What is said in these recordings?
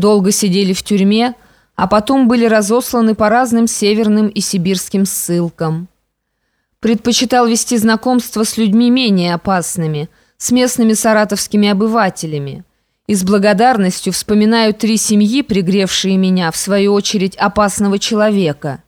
долго сидели в тюрьме, а потом были разосланы по разным северным и сибирским ссылкам. Предпочитал вести знакомство с людьми менее опасными, с местными саратовскими обывателями. И с благодарностью вспоминаю три семьи, пригревшие меня, в свою очередь, опасного человека.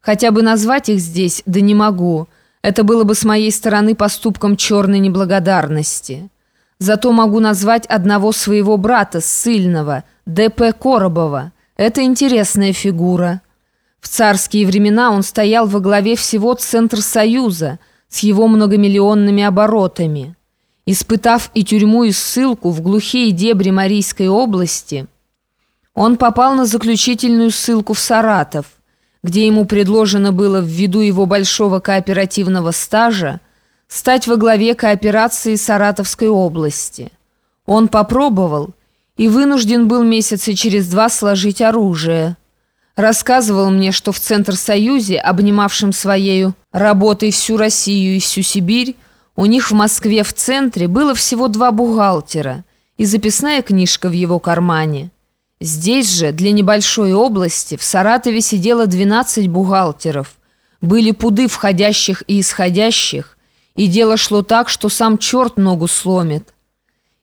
Хотя бы назвать их здесь, да не могу. Это было бы с моей стороны поступком черной неблагодарности. Зато могу назвать одного своего брата, ссыльного, Д.П. Коробова. Это интересная фигура. В царские времена он стоял во главе всего Центр Союза с его многомиллионными оборотами. Испытав и тюрьму, и ссылку в глухие дебри Марийской области, он попал на заключительную ссылку в Саратов, где ему предложено было ввиду его большого кооперативного стажа стать во главе кооперации Саратовской области. Он попробовал и вынужден был месяца через два сложить оружие. Рассказывал мне, что в Центр-Союзе, обнимавшем своей работой всю Россию и всю Сибирь, у них в Москве в центре было всего два бухгалтера и записная книжка в его кармане. Здесь же, для небольшой области, в Саратове сидело 12 бухгалтеров. Были пуды входящих и исходящих, и дело шло так, что сам черт ногу сломит.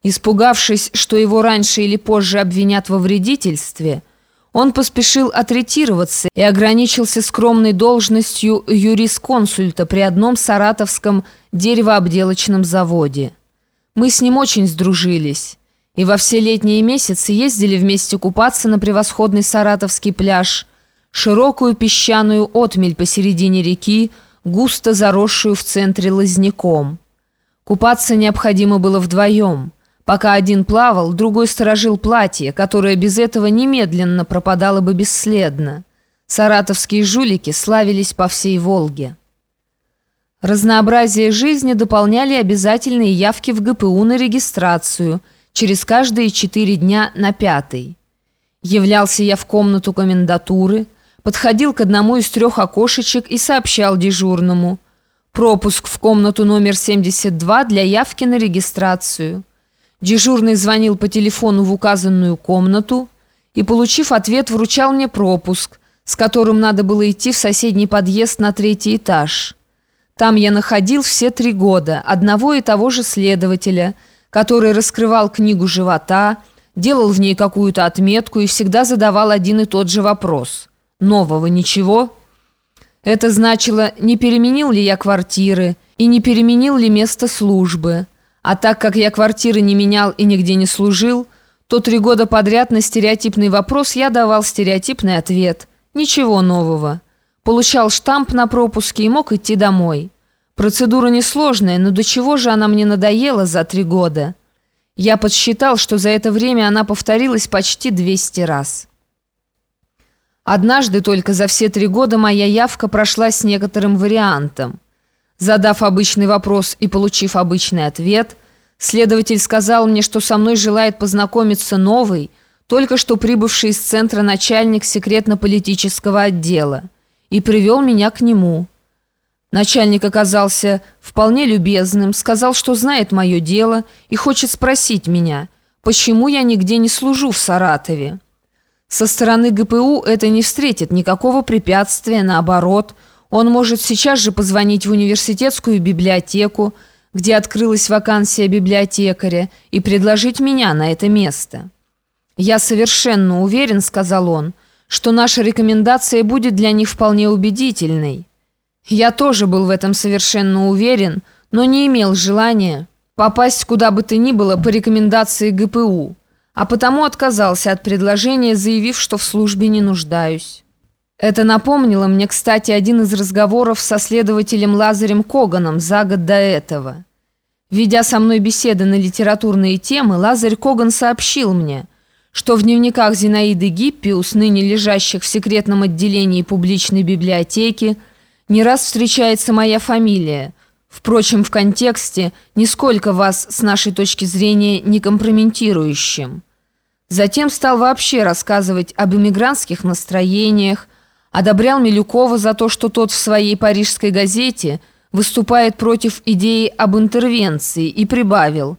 Испугавшись, что его раньше или позже обвинят во вредительстве, он поспешил отретироваться и ограничился скромной должностью юрисконсульта при одном саратовском деревообделочном заводе. Мы с ним очень сдружились, и во все летние месяцы ездили вместе купаться на превосходный саратовский пляж, широкую песчаную отмель посередине реки, густо заросшую в центре лозняком. Купаться необходимо было вдвоем – Пока один плавал, другой сторожил платье, которое без этого немедленно пропадало бы бесследно. Саратовские жулики славились по всей Волге. Разнообразие жизни дополняли обязательные явки в ГПУ на регистрацию через каждые четыре дня на пятый. Являлся я в комнату комендатуры, подходил к одному из трех окошечек и сообщал дежурному «Пропуск в комнату номер 72 для явки на регистрацию». Дежурный звонил по телефону в указанную комнату и, получив ответ, вручал мне пропуск, с которым надо было идти в соседний подъезд на третий этаж. Там я находил все три года одного и того же следователя, который раскрывал книгу живота, делал в ней какую-то отметку и всегда задавал один и тот же вопрос. «Нового ничего?» Это значило, не переменил ли я квартиры и не переменил ли место службы. А так как я квартиры не менял и нигде не служил, то три года подряд на стереотипный вопрос я давал стереотипный ответ. Ничего нового. Получал штамп на пропуске и мог идти домой. Процедура несложная, но до чего же она мне надоела за три года? Я подсчитал, что за это время она повторилась почти 200 раз. Однажды только за все три года моя явка прошла с некоторым вариантом. Задав обычный вопрос и получив обычный ответ, следователь сказал мне, что со мной желает познакомиться новый, только что прибывший из центра начальник секретно-политического отдела, и привел меня к нему. Начальник оказался вполне любезным, сказал, что знает мое дело и хочет спросить меня, почему я нигде не служу в Саратове. Со стороны ГПУ это не встретит никакого препятствия, наоборот – он может сейчас же позвонить в университетскую библиотеку, где открылась вакансия библиотекаря, и предложить меня на это место. «Я совершенно уверен», — сказал он, «что наша рекомендация будет для них вполне убедительной». Я тоже был в этом совершенно уверен, но не имел желания попасть куда бы то ни было по рекомендации ГПУ, а потому отказался от предложения, заявив, что в службе не нуждаюсь. Это напомнило мне, кстати, один из разговоров со следователем Лазарем Коганом за год до этого. Ведя со мной беседы на литературные темы, Лазарь Коган сообщил мне, что в дневниках Зинаиды Гиппиус, ныне лежащих в секретном отделении публичной библиотеки, не раз встречается моя фамилия, впрочем, в контексте, нисколько вас, с нашей точки зрения, не компрометирующим. Затем стал вообще рассказывать об иммигрантских настроениях, одобрял Милюкова за то, что тот в своей парижской газете выступает против идеи об интервенции и прибавил